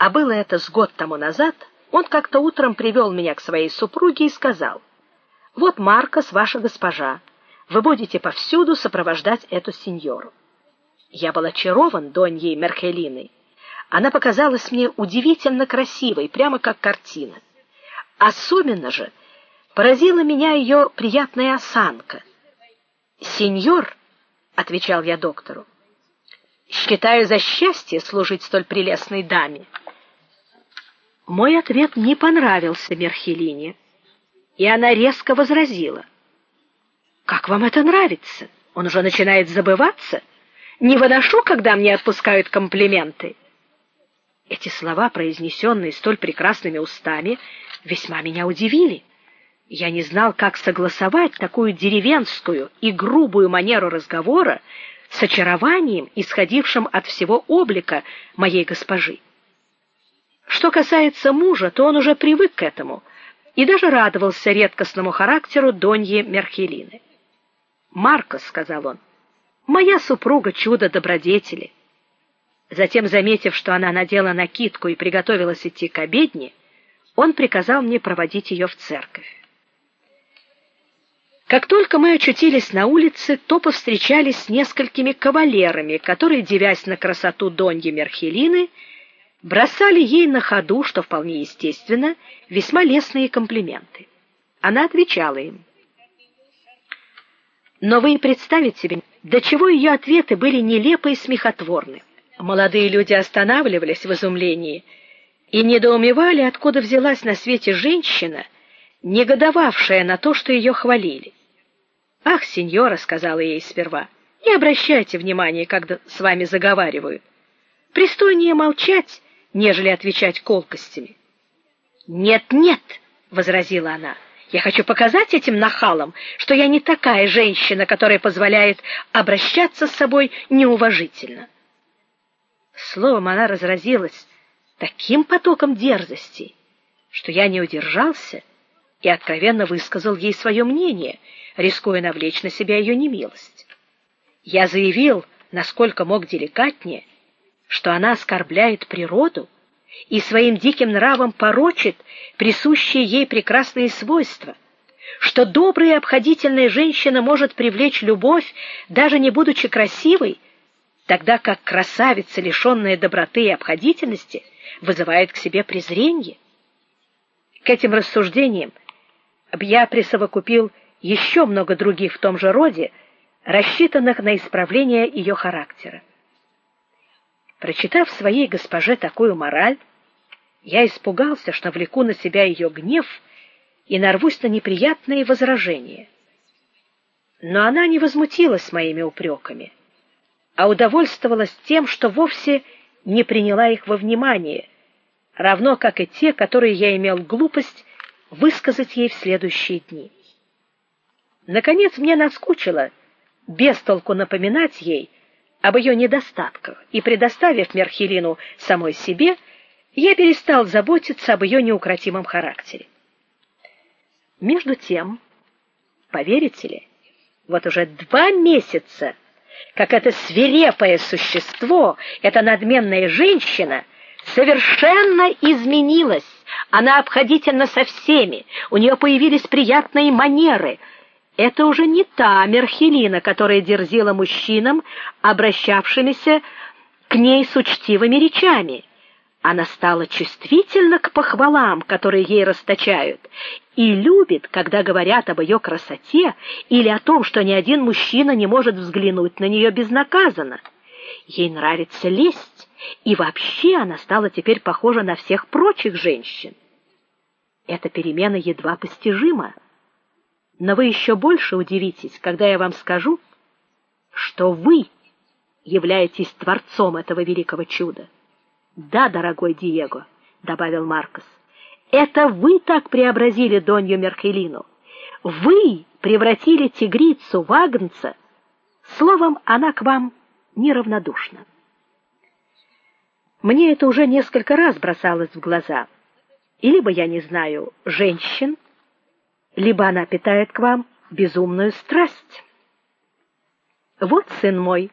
А было это с год тому назад, он как-то утром привел меня к своей супруге и сказал: "Вот Маркос, ваша госпожа. Вы будете повсюду сопровождать эту сеньору". Я был очарован Доньей Мерхелиной. Она показалась мне удивительно красивой, прямо как картина. Особенно же поразила меня ее приятная осанка. "Сеньор", отвечал я доктору. "Считаю за счастье служить столь прелестной даме". Мой ответ не понравился Мерхелине, и она резко возразила: "Как вам это нравится? Он уже начинает забываться. Не выношу, когда мне отпускают комплименты". Эти слова, произнесенные столь прекрасными устами, весьма меня удивили. Я не знал, как согласовать такую деревенскую и грубую манеру разговора с очарованием, исходившим от всего облика моей госпожи. Что касается мужа, то он уже привык к этому и даже радовался редкостному характеру Доньи Мерхелины. "Маркос", сказал он. "Моя супруга чудо добродетели". Затем, заметив, что она надела накидку и приготовилась идти к обедне, он приказал мне проводить ее в церковь. Как только мы очутились на улице, то повстречались с несколькими кавалерами, которые, девясь на красоту Доньи Мерхелины, бросали ей на ходу, что вполне естественно, весьма лестные комплименты. Она отвечала им. Но вы и представить себе, до чего ее ответы были нелепы и смехотворны. Молодые люди останавливались в изумлении и недоумевали, откуда взялась на свете женщина, негодовавшая на то, что ее хвалили. "Ах, сеньора", сказала ей сперва. "Не обращайте внимания, когда с вами заговаривают. Пристойнее молчать, нежели отвечать колкостями". "Нет, нет", возразила она. "Я хочу показать этим нахалам, что я не такая женщина, которая позволяет обращаться с собой неуважительно". Словом, она разразилась таким потоком дерзости, что я не удержался и откровенно высказал ей свое мнение, рискуя навлечь на себя ее немилость. Я заявил, насколько мог деликатнее, что она оскорбляет природу и своим диким нравом порочит присущие ей прекрасные свойства, что добрая и обходительная женщина может привлечь любовь, даже не будучи красивой, тогда как красавица, лишенная доброты и обходительности, вызывает к себе презрение. К этим рассуждениям я присовокупил еще много других в том же роде, рассчитанных на исправление ее характера. Прочитав своей госпоже такую мораль, я испугался, что влеку на себя ее гнев и нарвусь на неприятные возражения. Но она не возмутилась моими упреками а удовольствовалась тем, что вовсе не приняла их во внимание, равно как и те, которые я имел глупость высказать ей в следующие дни. Наконец мне наскучило без толку напоминать ей об ее недостатках, и предоставив Мерхелину самой себе, я перестал заботиться об ее неукротимом характере. Между тем, поверите ли, вот уже два месяца как это свирепое существо, эта надменная женщина, совершенно изменилась. Она обходительна со всеми, у нее появились приятные манеры. Это уже не та Мерхелина, которая дерзила мужчинам, обращавшимися к ней с учтивыми речами. Она стала чувствительна к похвалам, которые ей расточают, и любит, когда говорят об ее красоте или о том, что ни один мужчина не может взглянуть на нее безнаказанно. Ей нравится лесть, и вообще она стала теперь похожа на всех прочих женщин. Эта перемена едва постижима. Но вы еще больше удивитесь, когда я вам скажу, что вы являетесь творцом этого великого чуда. Да, дорогой Диего, добавил Маркос. Это вы так преобразили Донью Мерхелину. Вы превратили тигрицу в агнца. Словом, она к вам неравнодушна. Мне это уже несколько раз бросалось в глаза. И либо я не знаю женщин, либо она питает к вам безумную страсть. Вот сын мой,